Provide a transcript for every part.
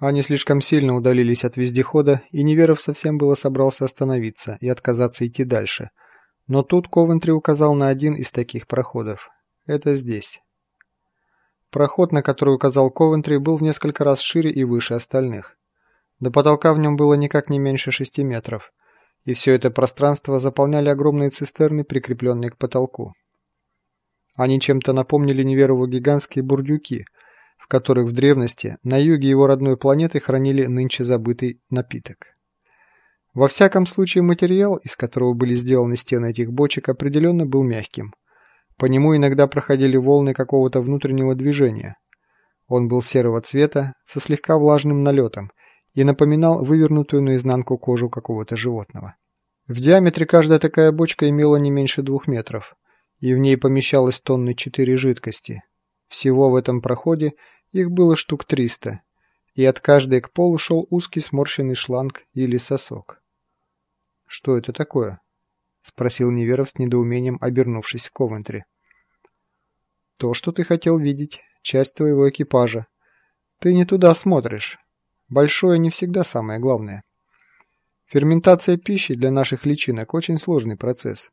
Они слишком сильно удалились от вездехода, и Неверов совсем было собрался остановиться и отказаться идти дальше. Но тут Ковентри указал на один из таких проходов. Это здесь. Проход, на который указал Ковентри, был в несколько раз шире и выше остальных. До потолка в нем было никак не меньше шести метров, и все это пространство заполняли огромные цистерны, прикрепленные к потолку. Они чем-то напомнили Неверову гигантские бурдюки, в которых в древности на юге его родной планеты хранили нынче забытый напиток. Во всяком случае материал, из которого были сделаны стены этих бочек, определенно был мягким. По нему иногда проходили волны какого-то внутреннего движения. Он был серого цвета, со слегка влажным налетом, и напоминал вывернутую наизнанку кожу какого-то животного. В диаметре каждая такая бочка имела не меньше двух метров, и в ней помещалось тонны четыре жидкости. Всего в этом проходе их было штук триста, и от каждой к полу шел узкий сморщенный шланг или сосок. «Что это такое?» — спросил Неверов с недоумением, обернувшись к Ковентри. «То, что ты хотел видеть, часть твоего экипажа. Ты не туда смотришь. Большое не всегда самое главное. Ферментация пищи для наших личинок очень сложный процесс.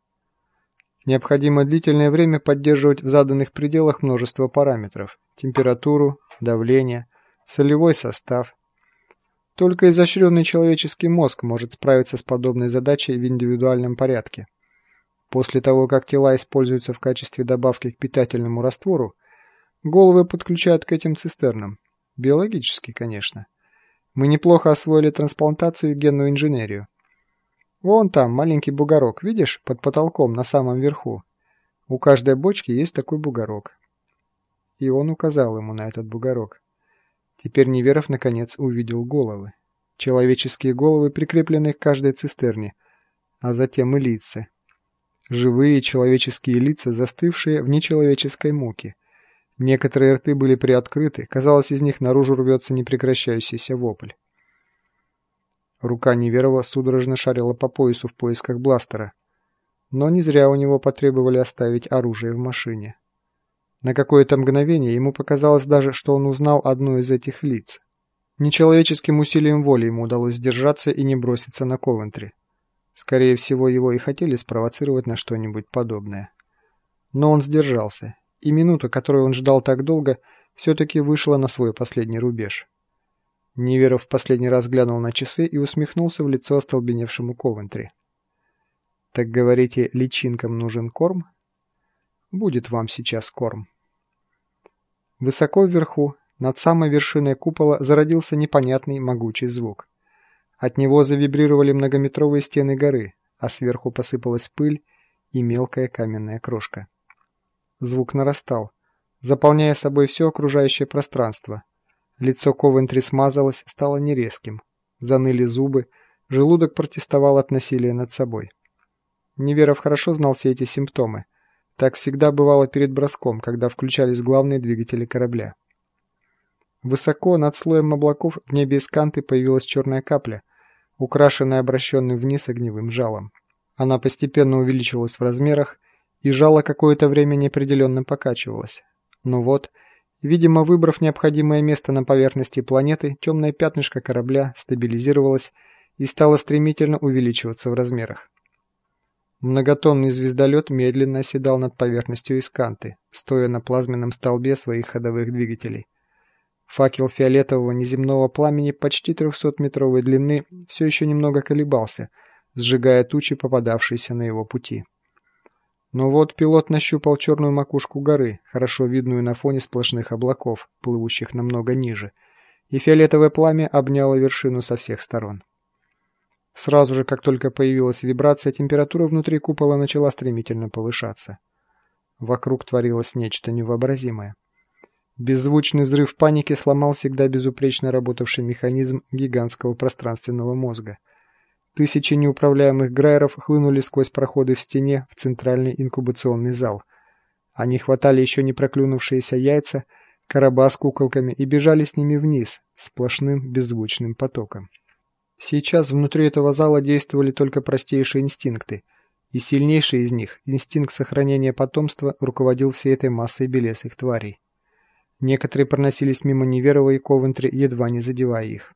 Необходимо длительное время поддерживать в заданных пределах множество параметров – температуру, давление, солевой состав. Только изощренный человеческий мозг может справиться с подобной задачей в индивидуальном порядке. После того, как тела используются в качестве добавки к питательному раствору, головы подключают к этим цистернам. Биологически, конечно. Мы неплохо освоили трансплантацию и генную инженерию. Вон там маленький бугорок, видишь, под потолком на самом верху. У каждой бочки есть такой бугорок. И он указал ему на этот бугорок. Теперь Неверов наконец увидел головы. Человеческие головы, прикрепленные к каждой цистерне, а затем и лица. Живые человеческие лица, застывшие в нечеловеческой муке. Некоторые рты были приоткрыты, казалось, из них наружу рвется непрекращающийся вопль. Рука Неверова судорожно шарила по поясу в поисках бластера. Но не зря у него потребовали оставить оружие в машине. На какое-то мгновение ему показалось даже, что он узнал одну из этих лиц. Нечеловеческим усилием воли ему удалось сдержаться и не броситься на Ковентри. Скорее всего, его и хотели спровоцировать на что-нибудь подобное. Но он сдержался, и минута, которую он ждал так долго, все-таки вышла на свой последний рубеж. Неверов в последний раз глянул на часы и усмехнулся в лицо остолбеневшему Ковентри. «Так говорите, личинкам нужен корм?» «Будет вам сейчас корм». Высоко вверху, над самой вершиной купола, зародился непонятный могучий звук. От него завибрировали многометровые стены горы, а сверху посыпалась пыль и мелкая каменная крошка. Звук нарастал, заполняя собой все окружающее пространство – Лицо Ковентри смазалось, стало нерезким. Заныли зубы, желудок протестовал от насилия над собой. Неверов хорошо знал все эти симптомы. Так всегда бывало перед броском, когда включались главные двигатели корабля. Высоко над слоем облаков в небе Исканты появилась черная капля, украшенная обращенным вниз огневым жалом. Она постепенно увеличивалась в размерах, и жало какое-то время неопределенно покачивалось. Но вот Видимо, выбрав необходимое место на поверхности планеты, темное пятнышко корабля стабилизировалось и стало стремительно увеличиваться в размерах. Многотонный звездолет медленно оседал над поверхностью Исканты, стоя на плазменном столбе своих ходовых двигателей. Факел фиолетового неземного пламени почти 300-метровой длины все еще немного колебался, сжигая тучи, попадавшиеся на его пути. Но вот пилот нащупал черную макушку горы, хорошо видную на фоне сплошных облаков, плывущих намного ниже, и фиолетовое пламя обняло вершину со всех сторон. Сразу же, как только появилась вибрация, температура внутри купола начала стремительно повышаться. Вокруг творилось нечто невообразимое. Беззвучный взрыв паники сломал всегда безупречно работавший механизм гигантского пространственного мозга – Тысячи неуправляемых грайеров хлынули сквозь проходы в стене в центральный инкубационный зал. Они хватали еще не проклюнувшиеся яйца, короба с куколками и бежали с ними вниз, сплошным беззвучным потоком. Сейчас внутри этого зала действовали только простейшие инстинкты, и сильнейший из них, инстинкт сохранения потомства, руководил всей этой массой белесых тварей. Некоторые проносились мимо Неверова и Ковентри, едва не задевая их.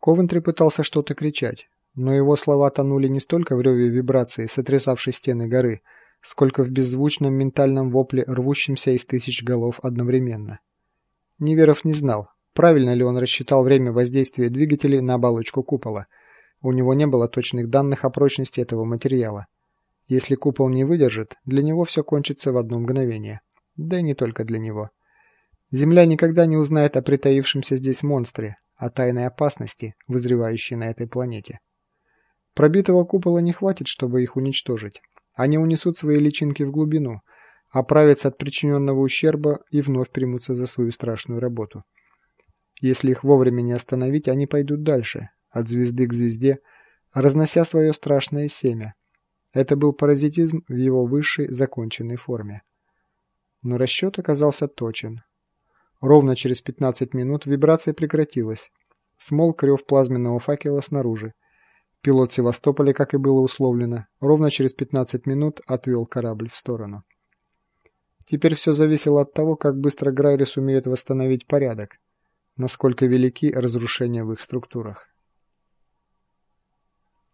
Ковентри пытался что-то кричать, но его слова тонули не столько в реве вибрации, сотрясавшей стены горы, сколько в беззвучном ментальном вопле, рвущемся из тысяч голов одновременно. Неверов не знал, правильно ли он рассчитал время воздействия двигателей на оболочку купола. У него не было точных данных о прочности этого материала. Если купол не выдержит, для него все кончится в одно мгновение. Да и не только для него. Земля никогда не узнает о притаившемся здесь монстре, о тайной опасности, вызревающей на этой планете. Пробитого купола не хватит, чтобы их уничтожить. Они унесут свои личинки в глубину, оправятся от причиненного ущерба и вновь примутся за свою страшную работу. Если их вовремя не остановить, они пойдут дальше, от звезды к звезде, разнося свое страшное семя. Это был паразитизм в его высшей законченной форме. Но расчет оказался точен. Ровно через 15 минут вибрация прекратилась. Смолк рев плазменного факела снаружи. Пилот Севастополя, как и было условлено, ровно через 15 минут отвел корабль в сторону. Теперь все зависело от того, как быстро Грайри сумеет восстановить порядок, насколько велики разрушения в их структурах.